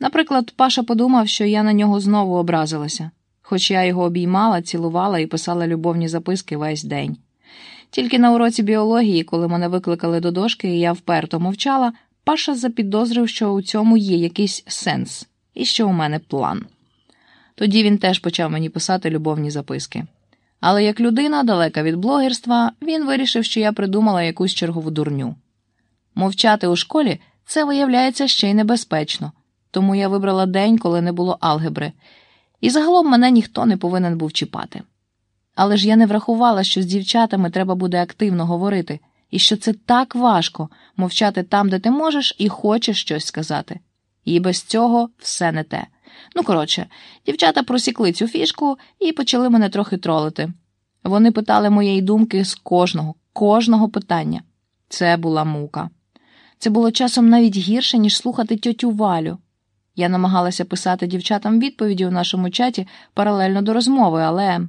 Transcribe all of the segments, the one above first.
Наприклад, Паша подумав, що я на нього знову образилася, хоч я його обіймала, цілувала і писала любовні записки весь день. Тільки на уроці біології, коли мене викликали до дошки, і я вперто мовчала, Паша запідозрив, що у цьому є якийсь сенс і що у мене план. Тоді він теж почав мені писати любовні записки. Але як людина, далека від блогерства, він вирішив, що я придумала якусь чергову дурню. Мовчати у школі це виявляється ще й небезпечно, тому я вибрала день, коли не було алгебри, і загалом мене ніхто не повинен був чіпати. Але ж я не врахувала, що з дівчатами треба буде активно говорити, і що це так важко мовчати там, де ти можеш і хочеш щось сказати. І без цього все не те. Ну, коротше, дівчата просікли цю фішку і почали мене трохи тролити. Вони питали моєї думки з кожного, кожного питання. Це була мука. Це було часом навіть гірше, ніж слухати тьотю Валю. Я намагалася писати дівчатам відповіді у нашому чаті паралельно до розмови, але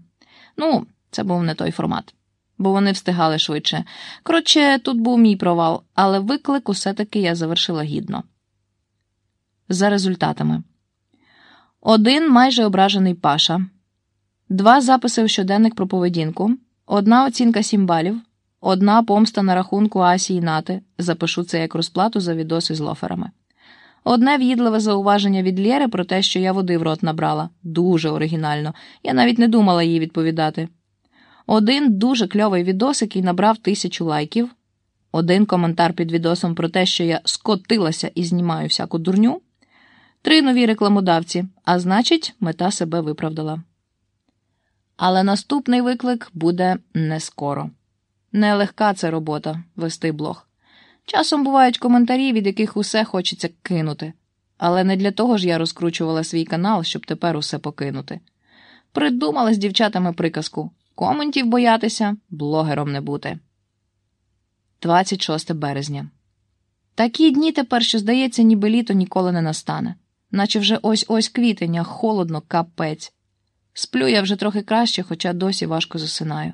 ну, це був не той формат, бо вони встигали швидше. Коротше, тут був мій провал, але виклик усе таки я завершила гідно. За результатами. Один майже ображений Паша, два записи в щоденник про поведінку, одна оцінка сім балів, одна помста на рахунку Асі і Нати. Запишу це як розплату за відоси з лоферами. Одне в'їдливе зауваження від Лєри про те, що я води в рот набрала. Дуже оригінально. Я навіть не думала їй відповідати. Один дуже кльовий відос, який набрав тисячу лайків, один коментар під відосом про те, що я скотилася і знімаю всяку дурню. Три нові рекламодавці, а значить, мета себе виправдала. Але наступний виклик буде не скоро. Нелегка це робота вести блог. Часом бувають коментарі, від яких усе хочеться кинути, але не для того ж я розкручувала свій канал, щоб тепер усе покинути. Придумала з дівчатами приказку коментів боятися, блогером не бути. 26 березня. Такі дні тепер, що здається, ніби літо ніколи не настане наче вже ось ось квітень, холодно, капець. Сплю я вже трохи краще, хоча досі важко засинаю.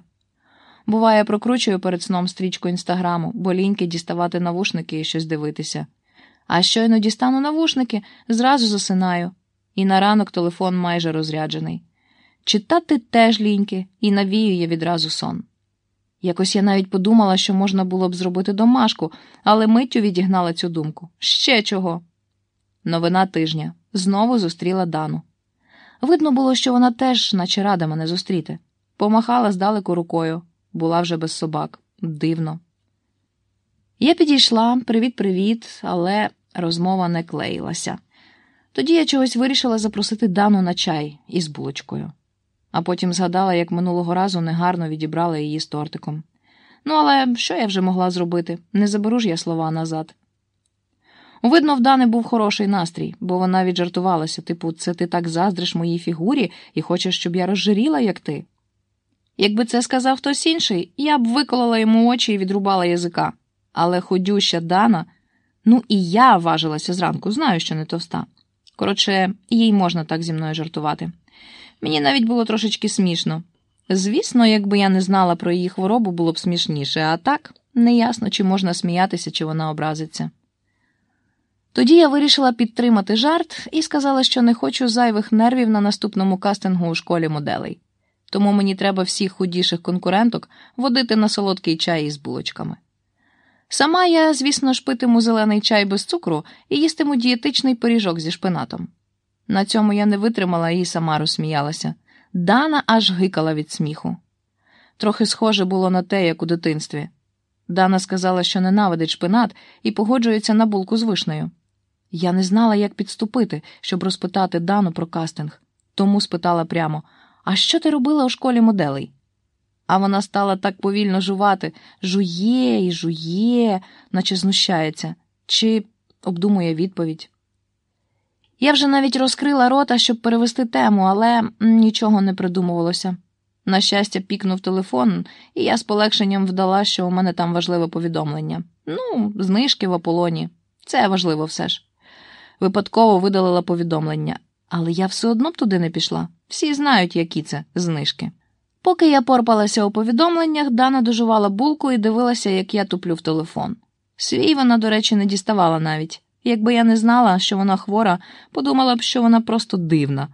Буває, прокручую перед сном стрічку інстаграму, бо ліньки діставати навушники і щось дивитися. А щойно дістану навушники, зразу засинаю, і на ранок телефон майже розряджений. Читати теж ліньки і навіює відразу сон. Якось я навіть подумала, що можна було б зробити домашку, але миттю відігнала цю думку. Ще чого. Новина тижня знову зустріла Дану. Видно було, що вона теж, наче рада мене зустріти. Помахала здалеку рукою, була вже без собак. Дивно. Я підійшла, привіт-привіт, але розмова не клеїлася. Тоді я чогось вирішила запросити Дану на чай із булочкою, а потім згадала, як минулого разу негарно відібрала її з тортиком. Ну, але що я вже могла зробити? Не заберу ж я слова назад. Видно, в Дани був хороший настрій, бо вона віджартувалася, типу, це ти так заздриш моїй фігурі і хочеш, щоб я розжиріла, як ти. Якби це сказав хтось інший, я б виколола йому очі і відрубала язика. Але ходюща Дана, ну і я важилася зранку, знаю, що не товста. Коротше, їй можна так зі мною жартувати. Мені навіть було трошечки смішно. Звісно, якби я не знала про її хворобу, було б смішніше, а так неясно, чи можна сміятися, чи вона образиться. Тоді я вирішила підтримати жарт і сказала, що не хочу зайвих нервів на наступному кастингу у школі моделей, тому мені треба всіх худіших конкуренток водити на солодкий чай із булочками. Сама я, звісно ж, питиму зелений чай без цукру і їстиму дієтичний пиріжок зі шпинатом. На цьому я не витримала і сама розсміялася. Дана аж гикала від сміху. Трохи схоже було на те, як у дитинстві. Дана сказала, що ненавидить шпинат і погоджується на булку з вишнею. Я не знала, як підступити, щоб розпитати Дану про кастинг, тому спитала прямо: А що ти робила у школі моделей? А вона стала так повільно жувати, жує і жує, наче знущається, чи обдумує відповідь. Я вже навіть розкрила рота, щоб перевести тему, але нічого не придумувалося. На щастя, пікнув телефон, і я з полегшенням вдала, що у мене там важливе повідомлення. Ну, знижки в Аполоні. Це важливо все ж випадково видалила повідомлення, але я все одно б туди не пішла. Всі знають, які це знижки. Поки я порпалася у повідомленнях, Дана дожувала булку і дивилася, як я туплю в телефон. Свій вона, до речі, не діставала навіть. Якби я не знала, що вона хвора, подумала б, що вона просто дивна.